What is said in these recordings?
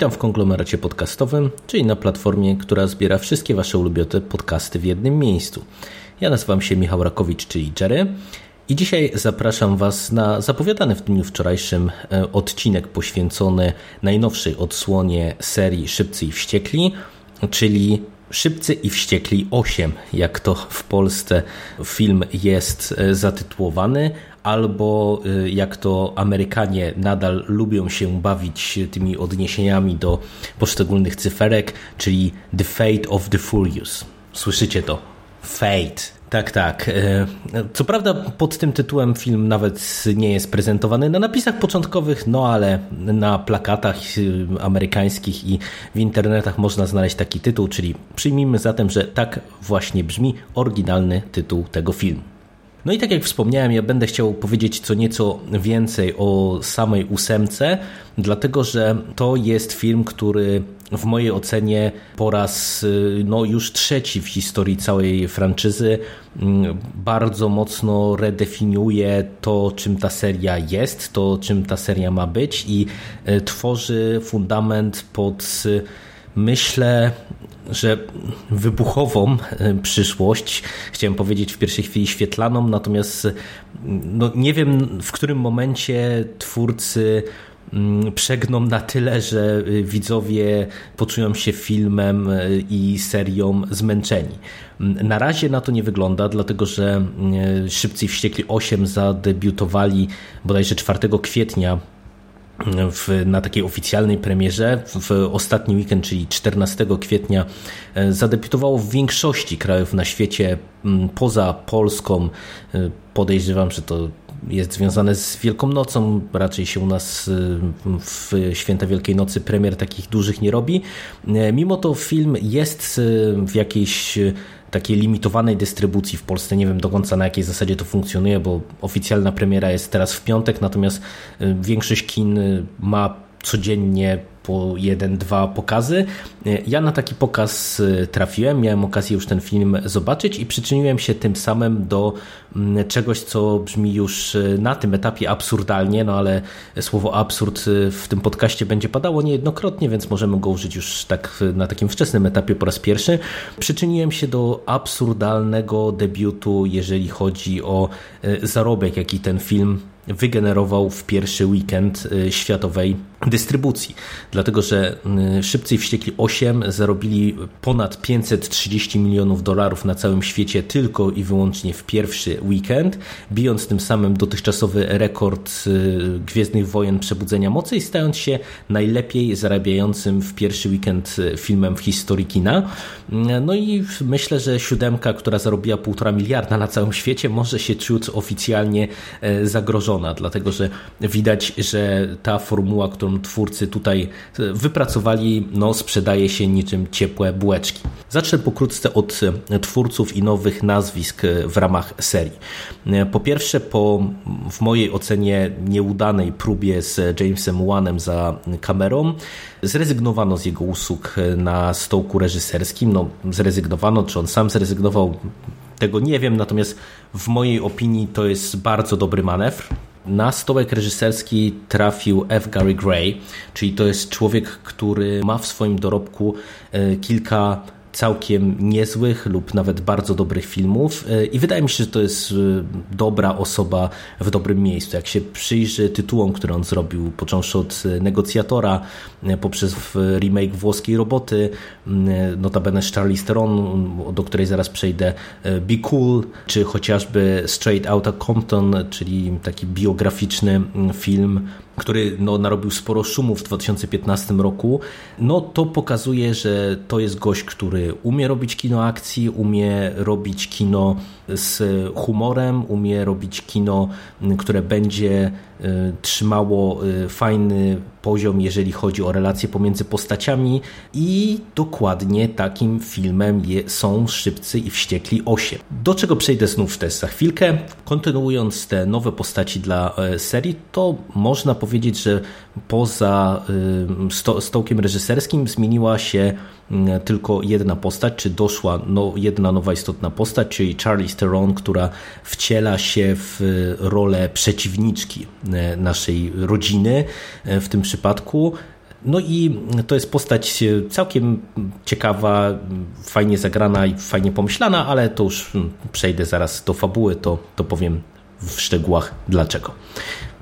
Witam w konglomeracie podcastowym, czyli na platformie, która zbiera wszystkie Wasze ulubione podcasty w jednym miejscu. Ja nazywam się Michał Rakowicz, czyli Jerry. I dzisiaj zapraszam Was na zapowiadany w dniu wczorajszym e, odcinek poświęcony najnowszej odsłonie serii Szybcy i Wściekli, czyli Szybcy i Wściekli 8, jak to w Polsce film jest e, zatytułowany, albo e, jak to Amerykanie nadal lubią się bawić tymi odniesieniami do poszczególnych cyferek, czyli The Fate of the Furious. Słyszycie to? Fate. Tak, tak. E, co prawda pod tym tytułem film nawet nie jest prezentowany na napisach początkowych, no ale na plakatach e, amerykańskich i w internetach można znaleźć taki tytuł, czyli przyjmijmy zatem, że tak właśnie brzmi oryginalny tytuł tego filmu. No i tak jak wspomniałem, ja będę chciał powiedzieć co nieco więcej o samej ósemce, dlatego że to jest film, który w mojej ocenie po raz no, już trzeci w historii całej franczyzy mm, bardzo mocno redefiniuje to, czym ta seria jest, to, czym ta seria ma być i e, tworzy fundament pod myślę że wybuchową e, przyszłość, chciałem powiedzieć w pierwszej chwili świetlaną, natomiast no, nie wiem w którym momencie twórcy przegną na tyle, że e, widzowie poczują się filmem e, i serią zmęczeni. Na razie na to nie wygląda, dlatego że Szybcy i Wściekli 8 zadebiutowali bodajże 4 kwietnia w, na takiej oficjalnej premierze w ostatni weekend, czyli 14 kwietnia, e, zadebiutowało w większości krajów na świecie poza Polską. E, podejrzewam, że to jest związane z Wielką Nocą. Raczej się u nas e, w Święta Wielkiej Nocy premier takich dużych nie robi. Mimo to film jest w jakiejś takiej limitowanej dystrybucji w Polsce. Nie wiem do końca na jakiej zasadzie to funkcjonuje, bo oficjalna premiera jest teraz w piątek, natomiast y, większość kin y, ma codziennie po jeden, dwa pokazy. Ja na taki pokaz y, trafiłem, miałem okazję już ten film zobaczyć i przyczyniłem się tym samym do mm, czegoś, co brzmi już y, na tym etapie absurdalnie, no ale słowo absurd y, w tym podcaście będzie padało niejednokrotnie, więc możemy go użyć już tak na takim wczesnym etapie po raz pierwszy. Przyczyniłem się do absurdalnego debiutu, jeżeli chodzi o zarobek, jaki ten film wygenerował w pierwszy weekend światowej dystrybucji. Dlatego, że y, Szybcy i Wściekli 8 zarobili ponad 530 milionów dolarów na całym świecie tylko i wyłącznie w pierwszy weekend, bijąc tym samym dotychczasowy rekord y, Gwiezdnych Wojen Przebudzenia Mocy i stając się najlepiej zarabiającym w pierwszy weekend y, filmem w historii kina. No i myślę, że siódemka, która zarobiła półtora miliarda na całym świecie, może się czuć oficjalnie zagrożona, dlatego że widać, że ta formuła, którą twórcy tutaj e, wypracowali, no, sprzedaje się niczym ciepłe bułeczki. Zacznę pokrótce od e, twórców i nowych nazwisk e, w ramach serii. Po pierwsze, po w mojej ocenie nieudanej próbie z Jamesem Wanem za kamerą, zrezygnowano z jego usług na stołku reżyserskim. No, zrezygnowano, czy on sam zrezygnował, tego nie wiem, natomiast w mojej opinii to jest bardzo dobry manewr. Na stołek reżyserski trafił F. Gary Gray, czyli to jest człowiek, który ma w swoim dorobku e, kilka całkiem niezłych lub nawet bardzo dobrych filmów e, i wydaje mi się, że to jest e, dobra osoba w dobrym miejscu. Jak się przyjrzy tytułom, które on zrobił, począwszy od Negocjatora, e, poprzez remake włoskiej roboty, notabene z Charlie Theron, do której zaraz przejdę, Be Cool, czy chociażby Straight Outta Compton, czyli taki biograficzny film który no, narobił sporo szumu w 2015 roku, no to pokazuje, że to jest gość, który umie robić kino akcji, umie robić kino z humorem, umie robić kino, które będzie trzymało fajny poziom, jeżeli chodzi o relacje pomiędzy postaciami i dokładnie takim filmem są Szybcy i Wściekli 8. Do czego przejdę znów też za chwilkę. Kontynuując te nowe postaci dla serii, to można powiedzieć, że poza stołkiem reżyserskim zmieniła się tylko jedna postać, czy doszła no, jedna nowa istotna postać, czyli Charlize Theron, która wciela się w rolę przeciwniczki naszej rodziny w tym przypadku. No i to jest postać całkiem ciekawa, fajnie zagrana i fajnie pomyślana, ale to już przejdę zaraz do fabuły, to, to powiem w szczegółach dlaczego.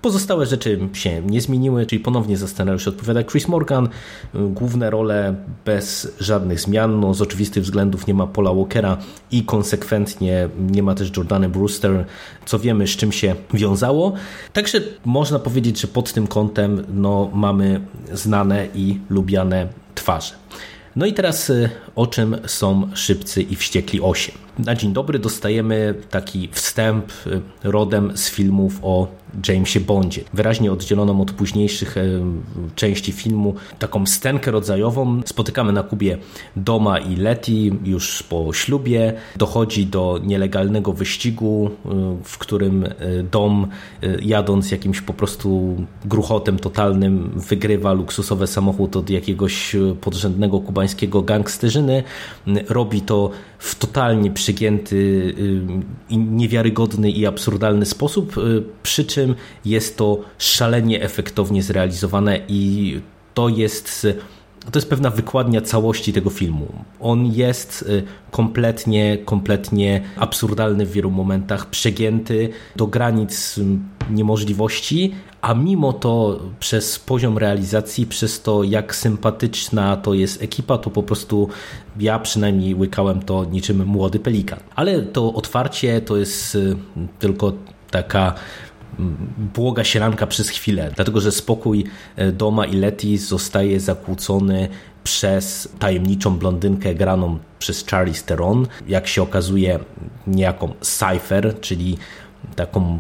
Pozostałe rzeczy się nie zmieniły, czyli ponownie za scenariusz odpowiada Chris Morgan. Główne role bez żadnych zmian. No, z oczywistych względów nie ma Paula Walkera i konsekwentnie nie ma też Jordany Brewster, co wiemy z czym się wiązało. Także można powiedzieć, że pod tym kątem no, mamy znane i lubiane twarze. No i teraz y, o czym są Szybcy i Wściekli 8. Na dzień dobry dostajemy taki wstęp y, rodem z filmów o Jamesie Bondzie. Wyraźnie oddzieloną od późniejszych y, części filmu, taką scenkę rodzajową. Spotykamy na Kubie Doma i Letty już po ślubie. Dochodzi do nielegalnego wyścigu, w którym Dom jadąc jakimś po prostu gruchotem totalnym wygrywa luksusowy samochód od jakiegoś podrzędnego kubańskiego gangsterzyny robi to w totalnie przygięty niewiarygodny i absurdalny sposób, przy czym jest to szalenie efektownie zrealizowane i to jest to jest pewna wykładnia całości tego filmu. On jest y, kompletnie, kompletnie absurdalny w wielu momentach, przegięty do granic niemożliwości, a mimo to przez poziom realizacji, przez to jak sympatyczna to jest ekipa, to po prostu ja przynajmniej łykałem to niczym młody pelikan. Ale to otwarcie to jest y, tylko taka błoga sieranka przez chwilę, dlatego że spokój y, Doma i Letty zostaje zakłócony przez tajemniczą blondynkę graną przez Charlie Theron. Jak się okazuje, niejaką Cypher, czyli taką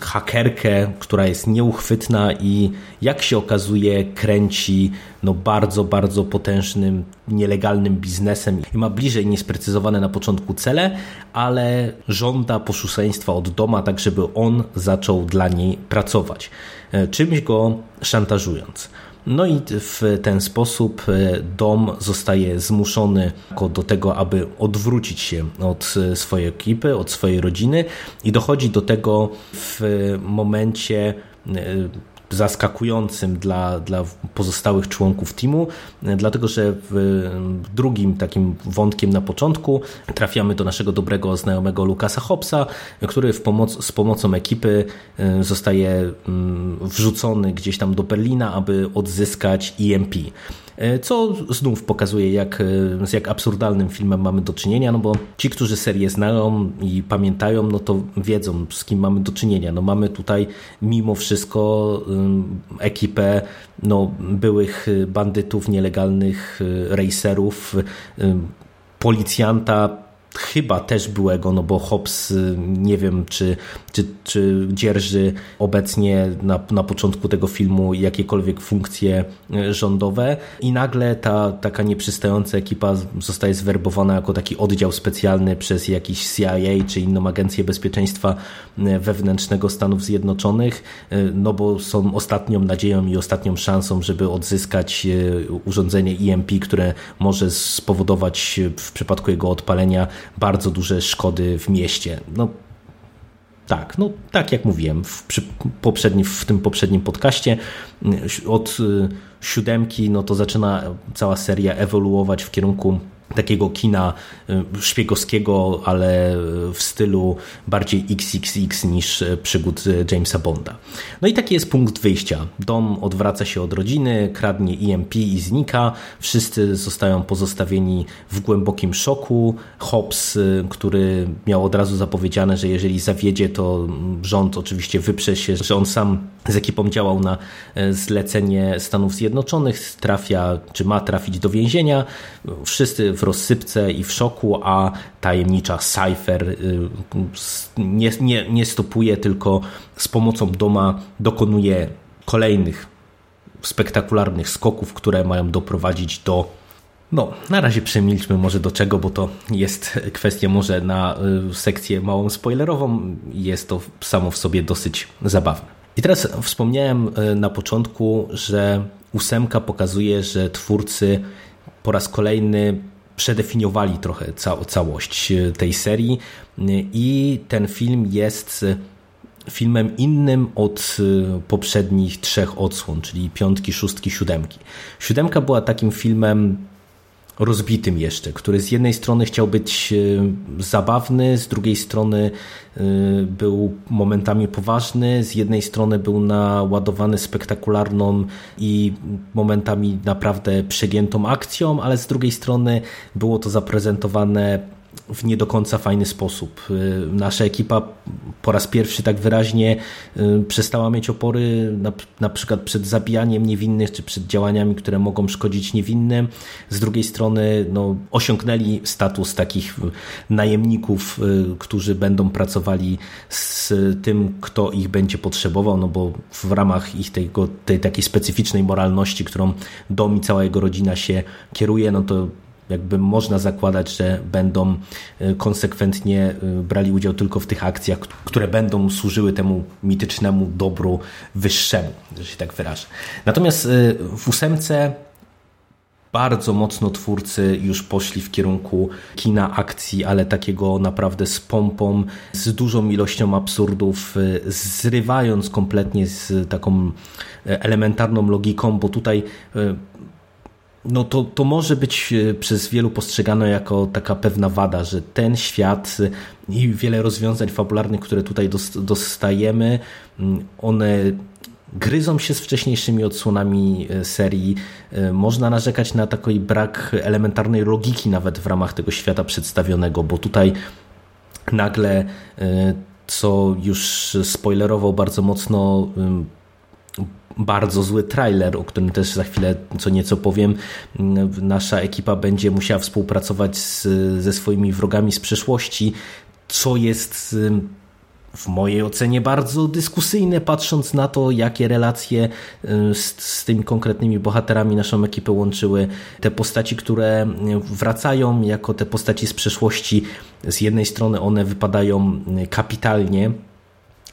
hakerkę, która jest nieuchwytna i jak się okazuje kręci no bardzo, bardzo potężnym, nielegalnym biznesem i ma bliżej niesprecyzowane na początku cele, ale żąda posłuszeństwa od doma, tak żeby on zaczął dla niej pracować, e, czymś go szantażując. No i w ten sposób e, dom zostaje zmuszony do tego, aby odwrócić się od e, swojej ekipy, od swojej rodziny i dochodzi do tego w momencie e, zaskakującym dla, dla pozostałych członków teamu, dlatego że w drugim takim wątkiem na początku trafiamy do naszego dobrego znajomego Lukasa Hobbsa, który pomoc, z pomocą ekipy e, zostaje mm, wrzucony gdzieś tam do Berlina, aby odzyskać EMP. E, co znów pokazuje, jak, e, z jak absurdalnym filmem mamy do czynienia, no bo ci, którzy serię znają i pamiętają, no to wiedzą, z kim mamy do czynienia. No mamy tutaj mimo wszystko ekipę no, byłych bandytów, nielegalnych racerów, policjanta chyba też byłego, no bo Hobbs y, nie wiem, czy, czy, czy dzierży obecnie na, na początku tego filmu jakiekolwiek funkcje y, rządowe. I nagle ta taka nieprzystająca ekipa zostaje zwerbowana jako taki oddział specjalny przez jakiś CIA czy inną agencję bezpieczeństwa y, wewnętrznego Stanów Zjednoczonych, no bo są ostatnią nadzieją i ostatnią szansą, żeby odzyskać urządzenie EMP, które może spowodować w przypadku jego odpalenia bardzo duże szkody w mieście. No, tak, no tak jak mówiłem w, przy poprzednim, w tym poprzednim podcaście, od y, siódemki no to zaczyna cała seria ewoluować w kierunku takiego kina y, szpiegowskiego, ale w stylu bardziej XXX niż przygód Jamesa Bonda. No i taki jest punkt wyjścia. Dom odwraca się od rodziny, kradnie EMP i znika. Wszyscy zostają pozostawieni w głębokim szoku. Hobbs, y, który miał od razu zapowiedziane, że jeżeli zawiedzie, to rząd oczywiście wyprze się, że on sam z ekipą działał na y, zlecenie Stanów Zjednoczonych, trafia, czy ma trafić do więzienia. Wszyscy w rozsypce i w szoku, a tajemnicza Cypher nie, nie, nie stopuje, tylko z pomocą doma dokonuje kolejnych spektakularnych skoków, które mają doprowadzić do no, na razie przemilczmy może do czego, bo to jest kwestia może na y, sekcję małą spoilerową. Jest to samo w sobie dosyć zabawne. I teraz wspomniałem y, na początku, że ósemka pokazuje, że twórcy po raz kolejny przedefiniowali trochę ca całość y, tej serii i ten film jest filmem innym od poprzednich trzech odsłon, czyli piątki, szóstki, siódemki. Siódemka była takim filmem rozbitym jeszcze, który z jednej strony chciał być e, zabawny, z drugiej strony e, był momentami poważny, z jednej strony był naładowany spektakularną i momentami naprawdę przegiętą akcją, ale z drugiej strony było to zaprezentowane w nie do końca fajny sposób. Y, nasza ekipa po raz pierwszy tak wyraźnie y, przestała mieć opory na, na przykład przed zabijaniem niewinnych, czy przed działaniami, które mogą szkodzić niewinnym. Z drugiej strony no, osiągnęli status takich najemników, y, którzy będą pracowali z tym, kto ich będzie potrzebował, no bo w ramach ich tego, tej takiej specyficznej moralności, którą dom i cała jego rodzina się kieruje, no to jakby można zakładać, że będą y, konsekwentnie y, brali udział tylko w tych akcjach, które będą służyły temu mitycznemu dobru wyższemu, że się tak wyrażę. Natomiast y, w ósemce bardzo mocno twórcy już poszli w kierunku kina akcji, ale takiego naprawdę z pompą, z dużą ilością absurdów, zrywając kompletnie z taką elementarną logiką, bo tutaj no to, to może być e, przez wielu postrzegane jako taka pewna wada, że ten świat e, i wiele rozwiązań fabularnych, które tutaj dostajemy, mm, one gryzą się z wcześniejszymi odsłonami e, serii. Można narzekać na taki brak elementarnej logiki nawet w ramach tego świata przedstawionego, bo tutaj nagle, co już spoilerował bardzo mocno bardzo zły trailer, o którym też za chwilę co nieco powiem. Nasza ekipa będzie musiała współpracować z, ze swoimi wrogami z przeszłości, co jest w mojej ocenie bardzo dyskusyjne, patrząc na to, jakie relacje z, z, tymi konkretnymi bohaterami naszą ekipę łączyły. Te postaci, które wracają jako te postaci z przeszłości, z jednej strony one wypadają kapitalnie,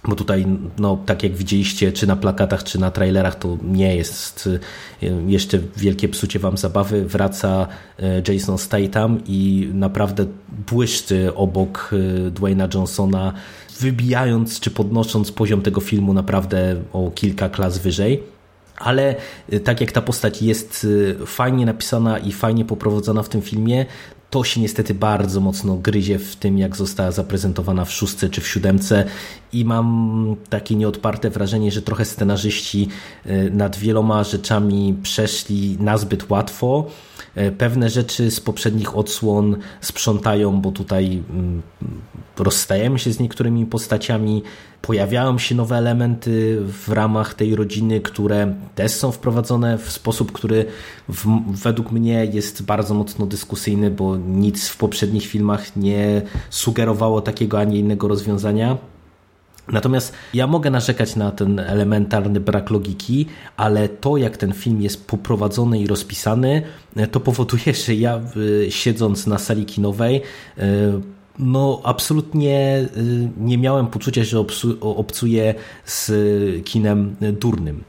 bo tutaj, no, tak jak widzieliście, czy na plakatach, czy na trailerach, to nie jest y, jeszcze wielkie psucie wam zabawy. Wraca y, Jason Statham i naprawdę błyszczy obok y, Dwayna Johnsona, wybijając czy podnosząc poziom tego filmu naprawdę o kilka klas wyżej. Ale tak jak ta postać jest fajnie napisana i fajnie poprowadzona w tym filmie, to się niestety bardzo mocno gryzie w tym, jak została zaprezentowana w szóstce czy w siódemce i mam takie nieodparte wrażenie, że trochę scenarzyści e, nad wieloma rzeczami przeszli nazbyt łatwo. E, pewne rzeczy z poprzednich odsłon sprzątają, bo tutaj mm, rozstajemy się z niektórymi postaciami, pojawiają się nowe elementy w ramach tej rodziny, które też są wprowadzone w sposób, który w, według mnie jest bardzo mocno dyskusyjny, bo nic w poprzednich filmach nie sugerowało takiego, a nie innego rozwiązania. Natomiast ja mogę narzekać na ten elementarny brak logiki, ale to, jak ten film jest poprowadzony i rozpisany, to powoduje, że ja y, siedząc na sali kinowej, y, no absolutnie nie miałem poczucia, że obcuję z kinem durnym.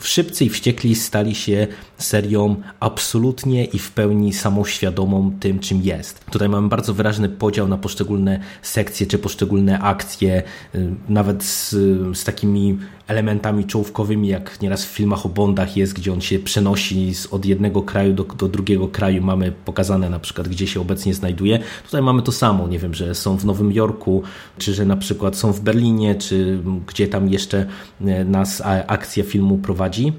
W Szybcy i Wściekli stali się serią absolutnie i w pełni samoświadomą tym, czym jest. Tutaj mamy bardzo wyraźny podział na poszczególne sekcje czy poszczególne akcje, y, nawet z, z takimi elementami czołówkowymi, jak nieraz w filmach o Bondach jest, gdzie on się przenosi z, od jednego kraju do, do drugiego kraju. Mamy pokazane na przykład, gdzie się obecnie znajduje. Tutaj mamy to samo, nie wiem, że są w Nowym Jorku, czy że na przykład są w Berlinie, czy gdzie tam jeszcze y, nas akcja filmu prowadzi.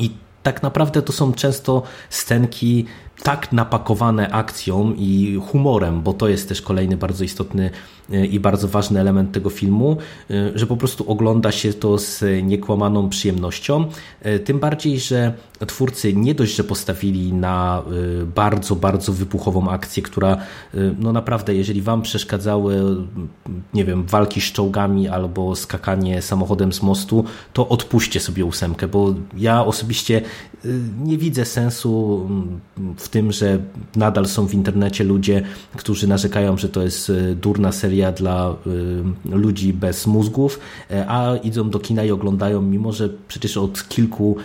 I tak naprawdę to są często scenki tak napakowane akcją i humorem, bo to jest też kolejny bardzo istotny e, i bardzo ważny element tego filmu, e, że po prostu ogląda się to z niekłamaną przyjemnością. E, tym bardziej, że twórcy nie dość, że postawili na bardzo, bardzo wybuchową akcję, która no naprawdę, jeżeli wam przeszkadzały, nie wiem, walki z czołgami albo skakanie samochodem z mostu, to odpuśćcie sobie ósemkę, bo ja osobiście nie widzę sensu w tym, że nadal są w internecie ludzie, którzy narzekają, że to jest e, durna seria dla e, ludzi bez mózgów, e, a idą do kina i oglądają, mimo że przecież od kilku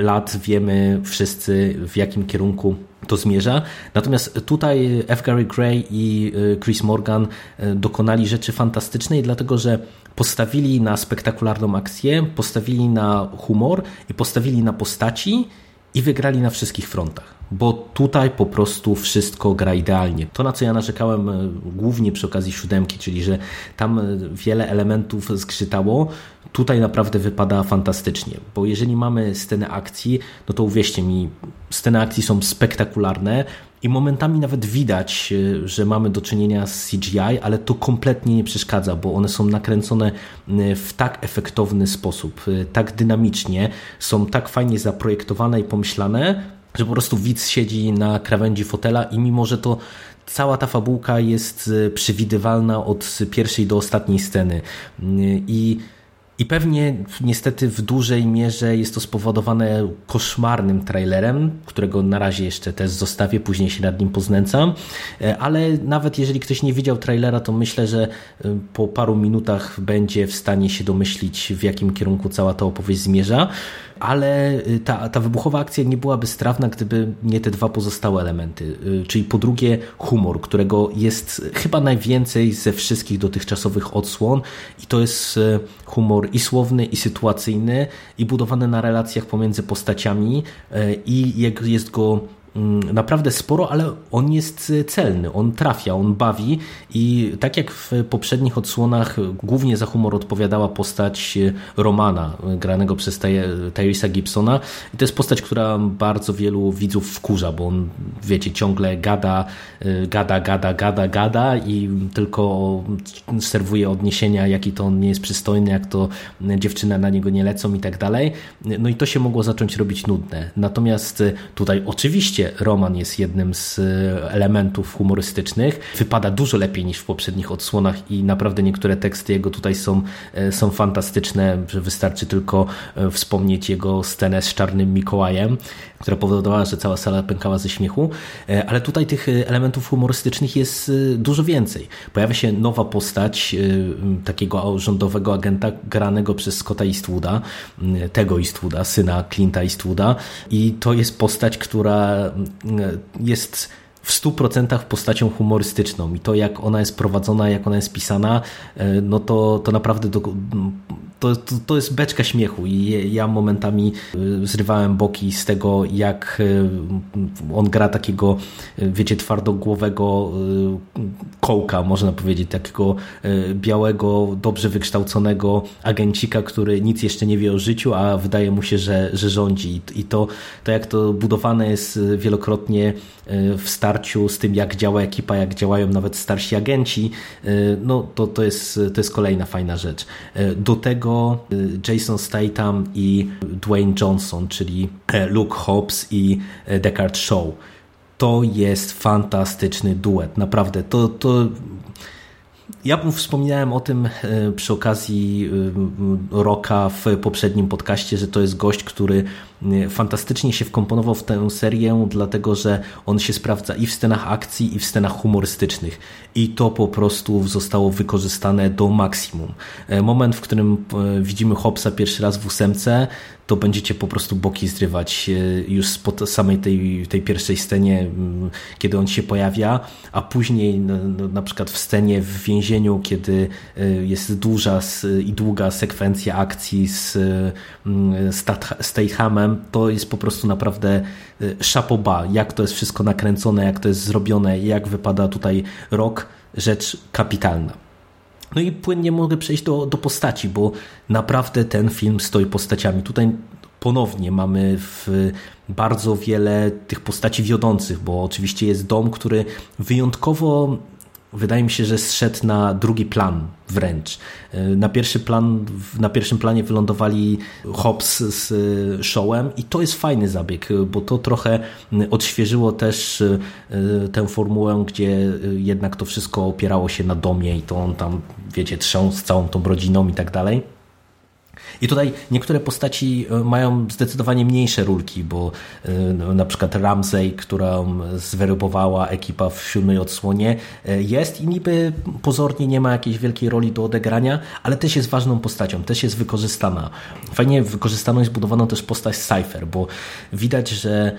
lat wiemy wszyscy w jakim kierunku to zmierza. Natomiast tutaj F. Gary Gray i Chris Morgan dokonali rzeczy fantastycznej, dlatego że postawili na spektakularną akcję, postawili na humor i postawili na postaci i wygrali na wszystkich frontach bo tutaj po prostu wszystko gra idealnie. To, na co ja narzekałem e, głównie przy okazji siódemki, czyli że tam e, wiele elementów zgrzytało, tutaj naprawdę wypada fantastycznie, bo jeżeli mamy scenę akcji, no to uwierzcie mi, sceny akcji są spektakularne, i momentami nawet widać, e, że mamy do czynienia z CGI, ale to kompletnie nie przeszkadza, bo one są nakręcone w tak efektowny sposób, tak dynamicznie, są tak fajnie zaprojektowane i pomyślane, że po prostu widz siedzi na krawędzi fotela i mimo, że to cała ta fabułka jest e, przewidywalna od pierwszej do ostatniej sceny i i pewnie niestety w dużej mierze jest to spowodowane koszmarnym trailerem, którego na razie jeszcze też zostawię, później się nad nim poznęcam. E, ale nawet jeżeli ktoś nie widział trailera, to myślę, że e, po paru minutach będzie w stanie się domyślić, w jakim kierunku cała ta opowieść zmierza ale y, ta, ta wybuchowa akcja nie byłaby strawna, gdyby nie te dwa pozostałe elementy. Y, czyli po drugie humor, którego jest chyba najwięcej ze wszystkich dotychczasowych odsłon i to jest y, humor i słowny, i sytuacyjny, i budowany na relacjach pomiędzy postaciami i jest go naprawdę sporo, ale on jest celny, on trafia, on bawi i tak jak w poprzednich odsłonach głównie za humor odpowiadała postać Romana, granego przez Tyrisa Gibsona i to jest postać, która bardzo wielu widzów wkurza, bo on, wiecie, ciągle gada, gada, gada, gada, gada i tylko serwuje odniesienia, jaki to on nie jest przystojny, jak to dziewczyny na niego nie lecą i tak dalej. No i to się mogło zacząć robić nudne. Natomiast tutaj oczywiście Oczywiście Roman jest jednym z e, elementów humorystycznych. Wypada dużo lepiej niż w poprzednich odsłonach i naprawdę niektóre teksty jego tutaj są, e, są fantastyczne, wystarczy tylko e, wspomnieć jego scenę z Czarnym Mikołajem, która powodowała, że cała sala pękała ze śmiechu, ale tutaj tych elementów humorystycznych jest dużo więcej. Pojawia się nowa postać takiego rządowego agenta granego przez Scotta Eastwooda, tego Eastwooda, syna Clint'a Eastwooda i to jest postać, która jest w 100% postacią humorystyczną i to jak ona jest prowadzona, jak ona jest pisana, e, no to, to naprawdę do, to, to, to, jest beczka śmiechu i ja momentami y, zrywałem boki z tego, jak y, on gra takiego, y, wiecie, twardogłowego kołka, można powiedzieć, takiego białego, dobrze wykształconego agencika, który nic jeszcze nie wie o życiu, a wydaje mu się, że, że rządzi. I to, to jak to budowane jest wielokrotnie w starciu z tym, jak działa ekipa, jak działają nawet starsi agenci, no to, to, jest, to jest kolejna fajna rzecz. Do tego Y, Jason Statham i Dwayne Johnson, czyli e, Luke Hobbs i e, Deckard Shaw. To jest fantastyczny duet, naprawdę. To, to ja wspominałem o tym e, przy okazji Roka w poprzednim podcaście, że to jest gość, który fantastycznie się wkomponował w tę serię, dlatego że on się sprawdza i w scenach akcji, i w scenach humorystycznych. I to po prostu zostało wykorzystane do maksimum. E, moment, w którym e, widzimy Hopsa pierwszy raz w ósemce, to będziecie po prostu boki zrywać e, już po samej tej, tej pierwszej scenie, kiedy on się pojawia, a później na przykład w scenie w więzieniu, kiedy jest duża i długa sekwencja akcji z Stathamem, to jest po prostu naprawdę szapoba, jak to jest wszystko nakręcone, jak to jest zrobione, jak wypada tutaj rok, rzecz kapitalna. No i płynnie mogę przejść do, do postaci, bo naprawdę ten film stoi postaciami. Tutaj ponownie mamy w bardzo wiele tych postaci wiodących, bo oczywiście jest dom, który wyjątkowo wydaje mi się, że zszedł na drugi plan wręcz. Na, pierwszy plan, na pierwszym planie wylądowali Hobbs z showem i to jest fajny zabieg, bo to trochę odświeżyło też tę formułę, gdzie jednak to wszystko opierało się na domie i to on tam, wiecie, trząsł całą tą rodziną i tak dalej. I tutaj niektóre postaci e, mają zdecydowanie mniejsze rulki, bo e, no, na przykład Ramsey, którą zwerbowała ekipa w siódmej odsłonie, e, jest i niby pozornie nie ma jakiejś wielkiej roli do odegrania, ale też jest ważną postacią, też jest wykorzystana. Fajnie wykorzystano i zbudowano też postać Cypher, bo widać, że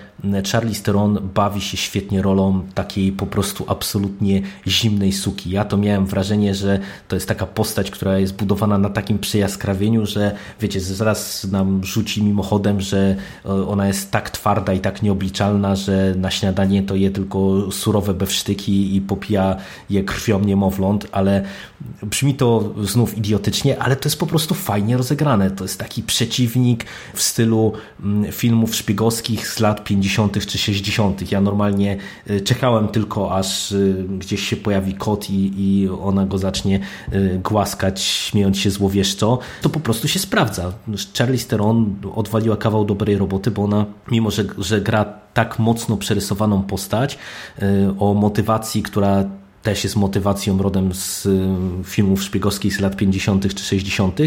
Charlie Theron bawi się świetnie rolą takiej po prostu absolutnie zimnej suki. Ja to miałem wrażenie, że to jest taka postać, która jest budowana na takim przejaskrawieniu, że wiecie, zaraz nam rzuci mimochodem, że e, ona jest tak twarda i tak nieobliczalna, że na śniadanie to je tylko surowe bewsztyki i popija je krwią niemowląt, ale brzmi to znów idiotycznie, ale to jest po prostu fajnie rozegrane. To jest taki przeciwnik w stylu mm, filmów szpiegowskich z lat 50. czy 60. Ja normalnie e, czekałem tylko, aż e, gdzieś się pojawi kot i, i ona go zacznie głaskać, śmiejąc się złowieszczo. To po prostu się sprawdza. Charlie Theron odwaliła kawał dobrej roboty, bo ona, mimo że, że gra tak mocno przerysowaną postać y, o motywacji, która też jest motywacją rodem z y, filmów szpiegowskich z lat 50. czy 60.,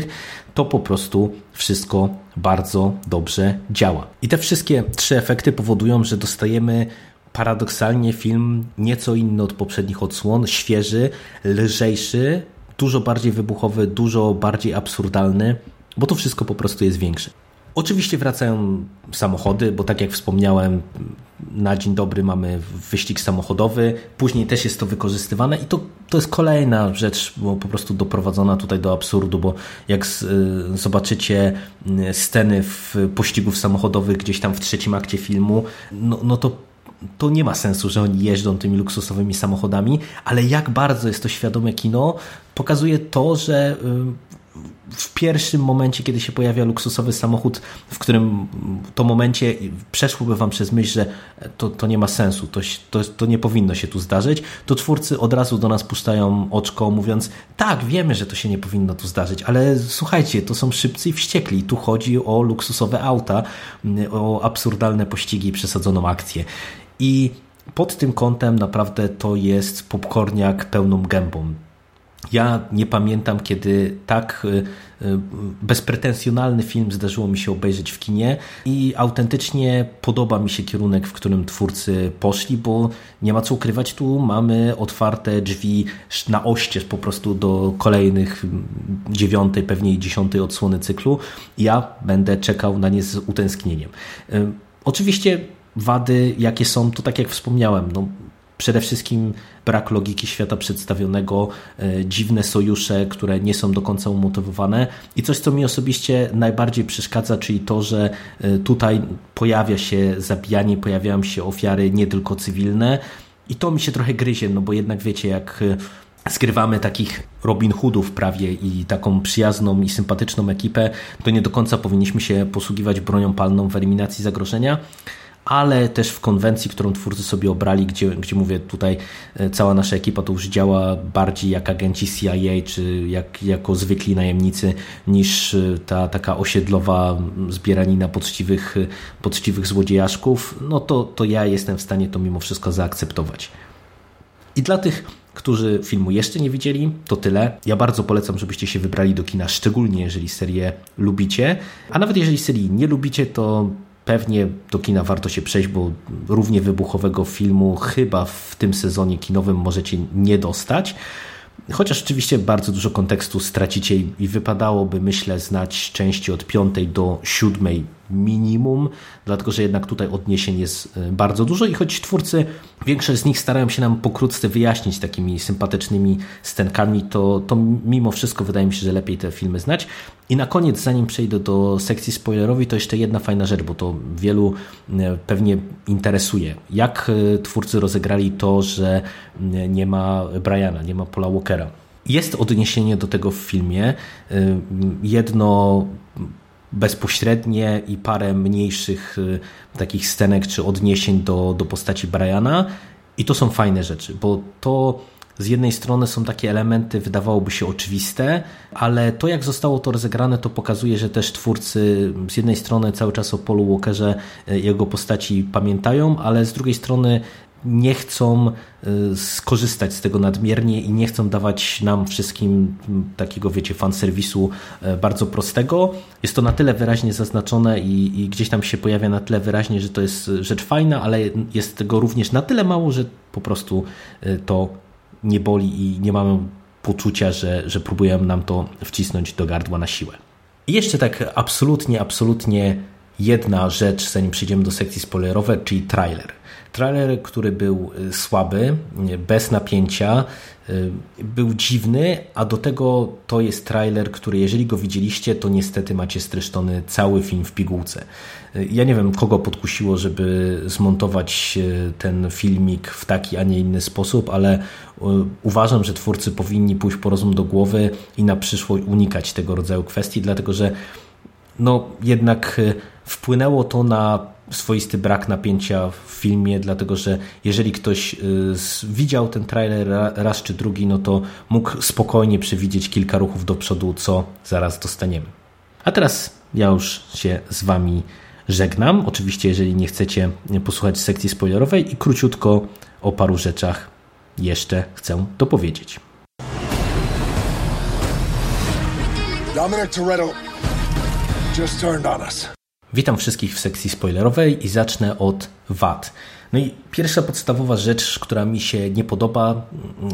to po prostu wszystko bardzo dobrze działa. I te wszystkie trzy efekty powodują, że dostajemy paradoksalnie film nieco inny od poprzednich odsłon, świeży, lżejszy, dużo bardziej wybuchowy, dużo bardziej absurdalny bo to wszystko po prostu jest większe. Oczywiście wracają samochody, bo tak jak wspomniałem, na dzień dobry mamy wyścig samochodowy, później też jest to wykorzystywane i to, to jest kolejna rzecz, bo po prostu doprowadzona tutaj do absurdu, bo jak z, y, zobaczycie y, sceny w pościgów samochodowych gdzieś tam w trzecim akcie filmu, no, no to to nie ma sensu, że oni jeżdżą tymi luksusowymi samochodami, ale jak bardzo jest to świadome kino, pokazuje to, że y, w pierwszym momencie, kiedy się pojawia luksusowy samochód, w którym to momencie przeszłoby wam przez myśl, że to, to nie ma sensu, to, to, to nie powinno się tu zdarzyć, to twórcy od razu do nas puszczają oczko, mówiąc, tak, wiemy, że to się nie powinno tu zdarzyć, ale słuchajcie, to są szybcy i wściekli. Tu chodzi o luksusowe auta, o absurdalne pościgi i przesadzoną akcję. I pod tym kątem naprawdę to jest popcorniak pełną gębą. Ja nie pamiętam, kiedy tak y, y, bezpretensjonalny film zdarzyło mi się obejrzeć w kinie i autentycznie podoba mi się kierunek, w którym twórcy poszli, bo nie ma co ukrywać, tu mamy otwarte drzwi na oścież po prostu do kolejnych dziewiątej, pewnie i dziesiątej odsłony cyklu. Ja będę czekał na nie z utęsknieniem. Y, oczywiście wady, jakie są, to tak jak wspomniałem, no, Przede wszystkim brak logiki świata przedstawionego, e, dziwne sojusze, które nie są do końca umotywowane. I coś, co mi osobiście najbardziej przeszkadza, czyli to, że e, tutaj pojawia się zabijanie, pojawiają się ofiary nie tylko cywilne. I to mi się trochę gryzie, no bo jednak wiecie, jak e, skrywamy takich Robin Hoodów prawie i taką przyjazną i sympatyczną ekipę, to nie do końca powinniśmy się posługiwać bronią palną w eliminacji zagrożenia ale też w konwencji, którą twórcy sobie obrali, gdzie, gdzie mówię, tutaj e, cała nasza ekipa to już działa bardziej jak agenci CIA, czy jak, jako zwykli najemnicy, niż e, ta taka osiedlowa zbieranina poczciwych, e, poczciwych złodziejaszków, no to, to ja jestem w stanie to mimo wszystko zaakceptować. I dla tych, którzy filmu jeszcze nie widzieli, to tyle. Ja bardzo polecam, żebyście się wybrali do kina, szczególnie jeżeli serię lubicie, a nawet jeżeli serii nie lubicie, to Pewnie do kina warto się przejść, bo równie wybuchowego filmu chyba w tym sezonie kinowym możecie nie dostać. Chociaż oczywiście bardzo dużo kontekstu stracicie i wypadałoby, myślę, znać części od piątej do siódmej minimum, dlatego że jednak tutaj odniesień jest e, bardzo dużo i choć twórcy, większość z nich starają się nam pokrótce wyjaśnić takimi sympatycznymi scenkami, to, to mimo wszystko wydaje mi się, że lepiej te filmy znać. I na koniec, zanim przejdę do sekcji spoilerowej, to jeszcze jedna fajna rzecz, bo to wielu e, pewnie interesuje. Jak e, twórcy rozegrali to, że nie ma Briana, nie ma Paula Walkera. Jest odniesienie do tego w filmie. Jedno bezpośrednie i parę mniejszych takich scenek czy odniesień do, do postaci Briana. I to są fajne rzeczy, bo to z jednej strony są takie elementy, wydawałoby się oczywiste, ale to jak zostało to rozegrane, to pokazuje, że też twórcy z jednej strony cały czas o Polu Walkerze, e, jego postaci pamiętają, ale z drugiej strony nie chcą e, skorzystać z tego nadmiernie i nie chcą dawać nam wszystkim takiego, wiecie, fanserwisu e, bardzo prostego. Jest to na tyle wyraźnie zaznaczone i, i, gdzieś tam się pojawia na tyle wyraźnie, że to jest rzecz fajna, ale jest tego również na tyle mało, że po prostu to nie boli i nie mamy poczucia, że, że próbują nam to wcisnąć do gardła na siłę. I jeszcze tak absolutnie, absolutnie jedna rzecz, zanim przejdziemy do sekcji spoilerowej, czyli trailer. Trailer, który był y, słaby, bez napięcia, y, był dziwny, a do tego to jest trailer, który jeżeli go widzieliście, to niestety macie streszczony cały film w pigułce. Y, ja nie wiem, kogo podkusiło, żeby zmontować ten filmik w taki, a nie inny sposób, ale uważam, że twórcy powinni pójść po rozum do głowy i na przyszłość unikać tego rodzaju kwestii, dlatego że no jednak wpłynęło to na swoisty brak napięcia w filmie, dlatego że jeżeli ktoś y, widział ten trailer raz czy drugi, no to mógł spokojnie przewidzieć kilka ruchów do przodu, co zaraz dostaniemy. A teraz ja już się z Wami żegnam. Oczywiście, jeżeli nie chcecie posłuchać sekcji spoilerowej i króciutko o paru rzeczach jeszcze chcę dopowiedzieć. Dominic Toretto just turned on us. Witam wszystkich w sekcji spoilerowej i zacznę od wad. No i pierwsza podstawowa rzecz, która mi się nie podoba,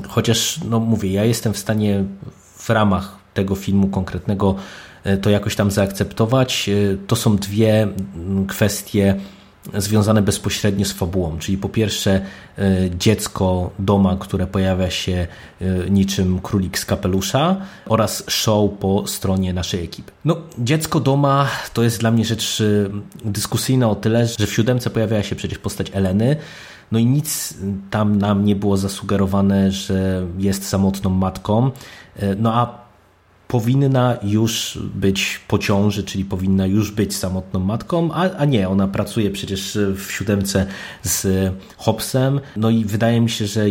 chociaż no mówię, ja jestem w stanie w ramach tego filmu konkretnego e, to jakoś tam zaakceptować, e, to są dwie kwestie związane bezpośrednio z fabułą, czyli po pierwsze e, dziecko doma, które pojawia się e, niczym królik z kapelusza oraz show po stronie naszej ekipy. No, dziecko doma to jest dla mnie rzecz e, dyskusyjna o tyle, że w siódemce pojawiała się przecież postać Eleny, no i nic tam nam nie było zasugerowane, że jest samotną matką. No a powinna już być po ciąży, czyli powinna już być samotną matką, a, a nie, ona pracuje przecież w siódemce z Hobbsem. No i wydaje mi się, że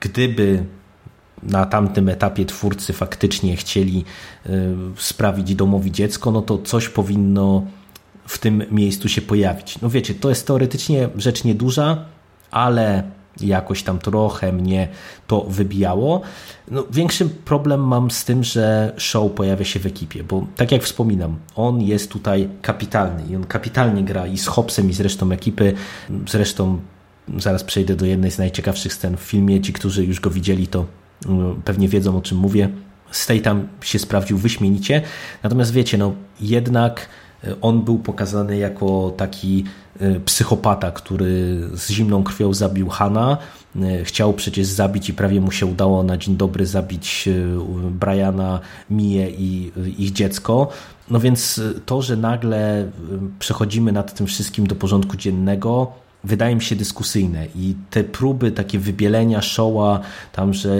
gdyby na tamtym etapie twórcy faktycznie chcieli y, sprawić domowi dziecko, no to coś powinno w tym miejscu się pojawić. No wiecie, to jest teoretycznie rzecz nieduża, ale jakoś tam trochę mnie to wybijało. No, większy problem mam z tym, że show pojawia się w ekipie, bo tak jak wspominam, on jest tutaj kapitalny i on kapitalnie gra i z Hopsem i z resztą ekipy. Zresztą zaraz przejdę do jednej z najciekawszych scen w filmie. Ci, którzy już go widzieli, to mm, pewnie wiedzą o czym mówię. Stay tam się sprawdził wyśmienicie. Natomiast wiecie, no jednak on był pokazany jako taki e, psychopata, który z zimną krwią zabił Hana. E, chciał przecież zabić i prawie mu się udało na dzień dobry zabić e, Briana, Mię i ich dziecko. No więc to, że nagle przechodzimy nad tym wszystkim do porządku dziennego, wydaje mi się dyskusyjne i te próby takie wybielenia Showa, tam, że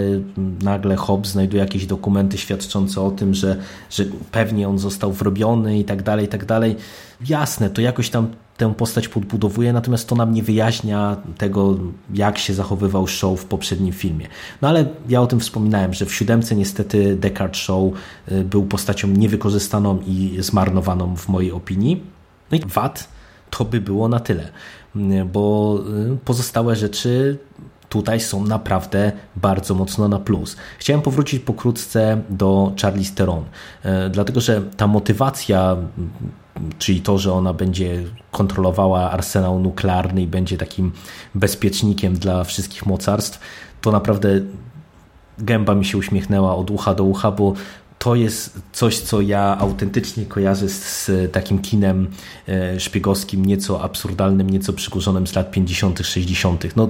nagle Hobbes znajduje jakieś dokumenty świadczące o tym, że, że pewnie on został wrobiony i tak dalej, i tak dalej. Jasne, to jakoś tam tę postać podbudowuje, natomiast to nam nie wyjaśnia tego, jak się zachowywał Show w poprzednim filmie. No ale ja o tym wspominałem, że w siódemce niestety Descartes Show y, był postacią niewykorzystaną i zmarnowaną w mojej opinii. No i wad to by było na tyle bo y, pozostałe rzeczy tutaj są naprawdę bardzo mocno na plus. Chciałem powrócić pokrótce do Charlize Theron, y, dlatego że ta motywacja, czyli to, że ona będzie kontrolowała arsenał nuklearny i będzie takim bezpiecznikiem dla wszystkich mocarstw, to naprawdę gęba mi się uśmiechnęła od ucha do ucha, bo to jest coś, co ja autentycznie kojarzę z, z, takim kinem e, szpiegowskim, nieco absurdalnym, nieco przykurzonym z lat 50., 60. No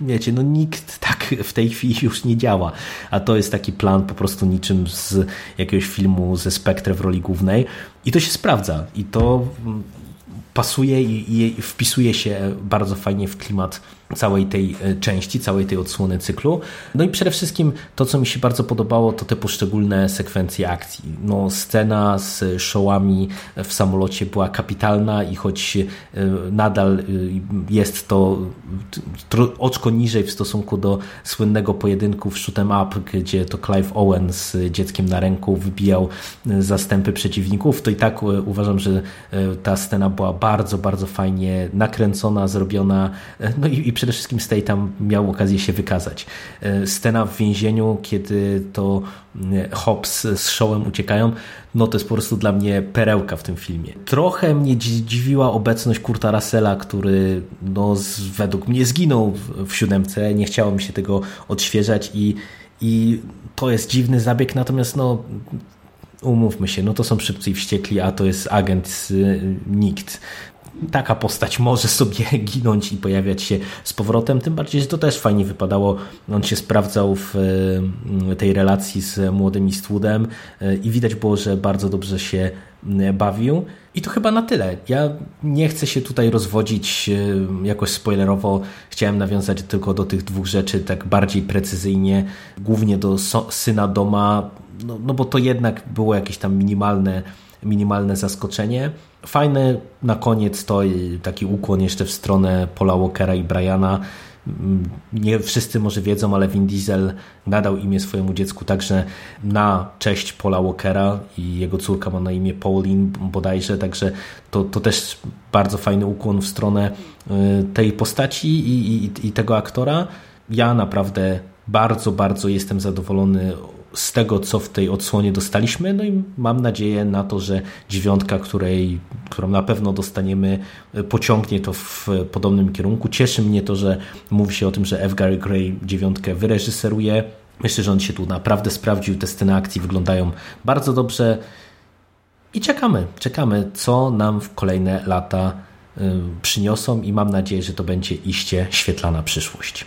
wiecie, no nikt tak w tej chwili już nie działa, a to jest taki plan po prostu niczym z jakiegoś filmu ze Spectre w roli głównej i to się sprawdza i to pasuje i, i wpisuje się bardzo fajnie w klimat całej tej e, części, całej tej odsłony cyklu. No i przede wszystkim to, co mi się bardzo podobało, to te poszczególne sekwencje akcji. No, scena z shołami w samolocie była kapitalna i choć e, nadal e, jest to oczko niżej w stosunku do słynnego pojedynku w shoot'em up, gdzie to Clive Owen z dzieckiem na ręku wybijał zastępy przeciwników, to i tak uważam, że ta scena była bardzo, bardzo fajnie nakręcona, zrobiona, no i, i przede wszystkim Statham miał okazję się wykazać. E, scena w więzieniu, kiedy to e, Hobbs z Showem uciekają, no to jest po prostu dla mnie perełka w tym filmie. Trochę mnie dziwiła obecność Kurta Russella, który no, według mnie zginął w siódemce. Nie chciało mi się tego odświeżać i, i to jest dziwny zabieg, natomiast no umówmy się, no to są szybcy i wściekli, a to jest agent z nikt taka postać może sobie ginąć i pojawiać się z powrotem, tym bardziej, że to też fajnie wypadało. On się sprawdzał w e, tej relacji z młodym Eastwoodem e, i widać było, że bardzo dobrze się bawił. I to chyba na tyle. Ja nie chcę się tutaj rozwodzić e, jakoś spoilerowo. Chciałem nawiązać tylko do tych dwóch rzeczy tak bardziej precyzyjnie, głównie do syna doma, no, no bo to jednak było jakieś tam minimalne minimalne zaskoczenie. Fajny na koniec to taki ukłon jeszcze w stronę Paula Walkera i Briana. Mm, nie wszyscy może wiedzą, ale Vin Diesel nadał imię swojemu dziecku także na cześć Paula Walkera i jego córka ma na imię Pauline bodajże, także to, to też bardzo fajny ukłon w stronę y, tej postaci i, i, i tego aktora. Ja naprawdę bardzo, bardzo jestem zadowolony z tego, co w tej odsłonie dostaliśmy. No i mam nadzieję na to, że dziewiątka, której, którą na pewno dostaniemy, pociągnie to w podobnym kierunku. Cieszy mnie to, że mówi się o tym, że F. Gary Gray dziewiątkę wyreżyseruje. Myślę, że on się tu naprawdę sprawdził. Te sceny akcji wyglądają bardzo dobrze. I czekamy, czekamy, co nam w kolejne lata y, przyniosą i mam nadzieję, że to będzie iście świetlana przyszłość.